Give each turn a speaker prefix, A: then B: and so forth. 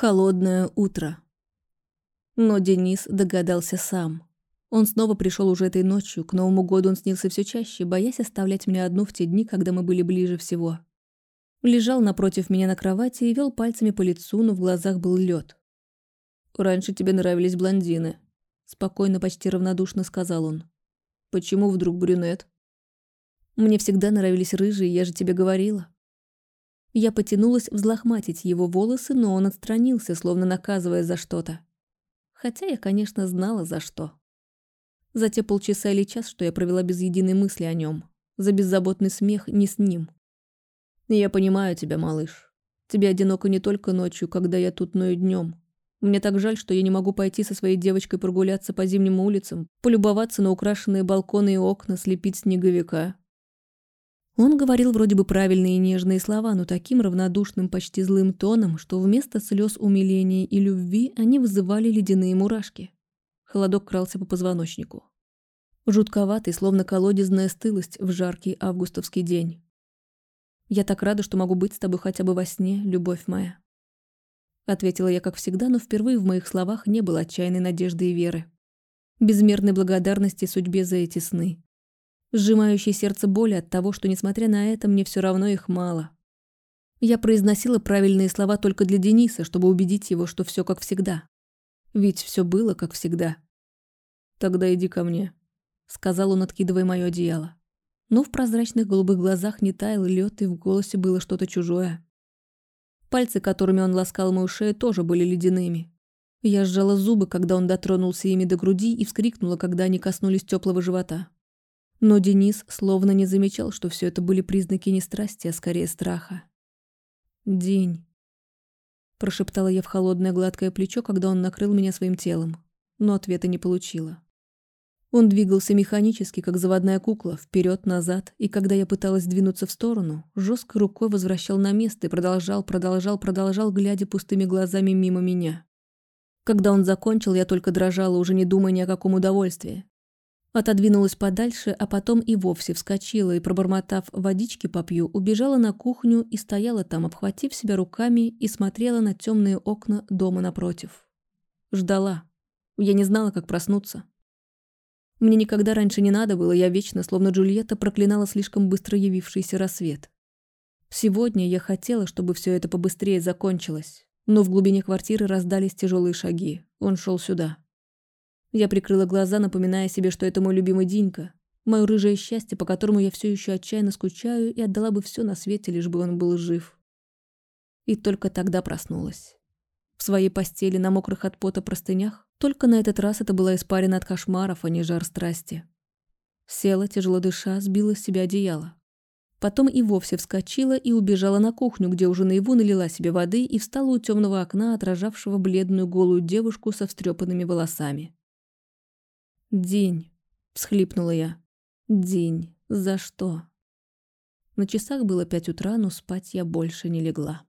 A: Холодное утро. Но Денис догадался сам. Он снова пришел уже этой ночью, к Новому году он снился все чаще, боясь оставлять меня одну в те дни, когда мы были ближе всего. Лежал напротив меня на кровати и вел пальцами по лицу, но в глазах был лед. «Раньше тебе нравились блондины», — спокойно, почти равнодушно сказал он. «Почему вдруг брюнет?» «Мне всегда нравились рыжие, я же тебе говорила». Я потянулась взлохматить его волосы, но он отстранился, словно наказывая за что-то. Хотя я, конечно, знала, за что. За те полчаса или час, что я провела без единой мысли о нем. За беззаботный смех не с ним. Я понимаю тебя, малыш. Тебе одиноко не только ночью, когда я тут, но и днем. Мне так жаль, что я не могу пойти со своей девочкой прогуляться по зимним улицам, полюбоваться на украшенные балконы и окна, слепить снеговика. Он говорил вроде бы правильные и нежные слова, но таким равнодушным, почти злым тоном, что вместо слез умиления и любви они вызывали ледяные мурашки. Холодок крался по позвоночнику. Жутковатый, словно колодезная стылость в жаркий августовский день. «Я так рада, что могу быть с тобой хотя бы во сне, любовь моя». Ответила я, как всегда, но впервые в моих словах не было отчаянной надежды и веры. Безмерной благодарности судьбе за эти сны сжимающей сердце боли от того, что, несмотря на это, мне все равно их мало. Я произносила правильные слова только для Дениса, чтобы убедить его, что все как всегда. Ведь все было как всегда. «Тогда иди ко мне», — сказал он, откидывая мое одеяло. Но в прозрачных голубых глазах не таял лед, и в голосе было что-то чужое. Пальцы, которыми он ласкал мою шею, тоже были ледяными. Я сжала зубы, когда он дотронулся ими до груди, и вскрикнула, когда они коснулись теплого живота. Но Денис словно не замечал, что все это были признаки не страсти, а скорее страха. «День», – прошептала я в холодное гладкое плечо, когда он накрыл меня своим телом, но ответа не получила. Он двигался механически, как заводная кукла, вперед, назад, и когда я пыталась двинуться в сторону, жесткой рукой возвращал на место и продолжал, продолжал, продолжал, глядя пустыми глазами мимо меня. Когда он закончил, я только дрожала, уже не думая ни о каком удовольствии. Отодвинулась подальше, а потом и вовсе вскочила и, пробормотав «водички попью», убежала на кухню и стояла там, обхватив себя руками и смотрела на темные окна дома напротив. Ждала. Я не знала, как проснуться. Мне никогда раньше не надо было, я вечно, словно Джульетта, проклинала слишком быстро явившийся рассвет. Сегодня я хотела, чтобы все это побыстрее закончилось, но в глубине квартиры раздались тяжелые шаги. Он шел сюда. Я прикрыла глаза, напоминая себе, что это мой любимый Динька, мое рыжее счастье, по которому я все еще отчаянно скучаю и отдала бы все на свете, лишь бы он был жив. И только тогда проснулась. В своей постели на мокрых от пота простынях, только на этот раз это была испарина от кошмаров, а не жар страсти. Села, тяжело дыша, сбила с себя одеяло. Потом и вовсе вскочила и убежала на кухню, где уже наяву налила себе воды и встала у темного окна, отражавшего бледную голую девушку со встрепанными волосами. «День», — всхлипнула я. «День. За что?» На часах было пять утра, но спать я больше не легла.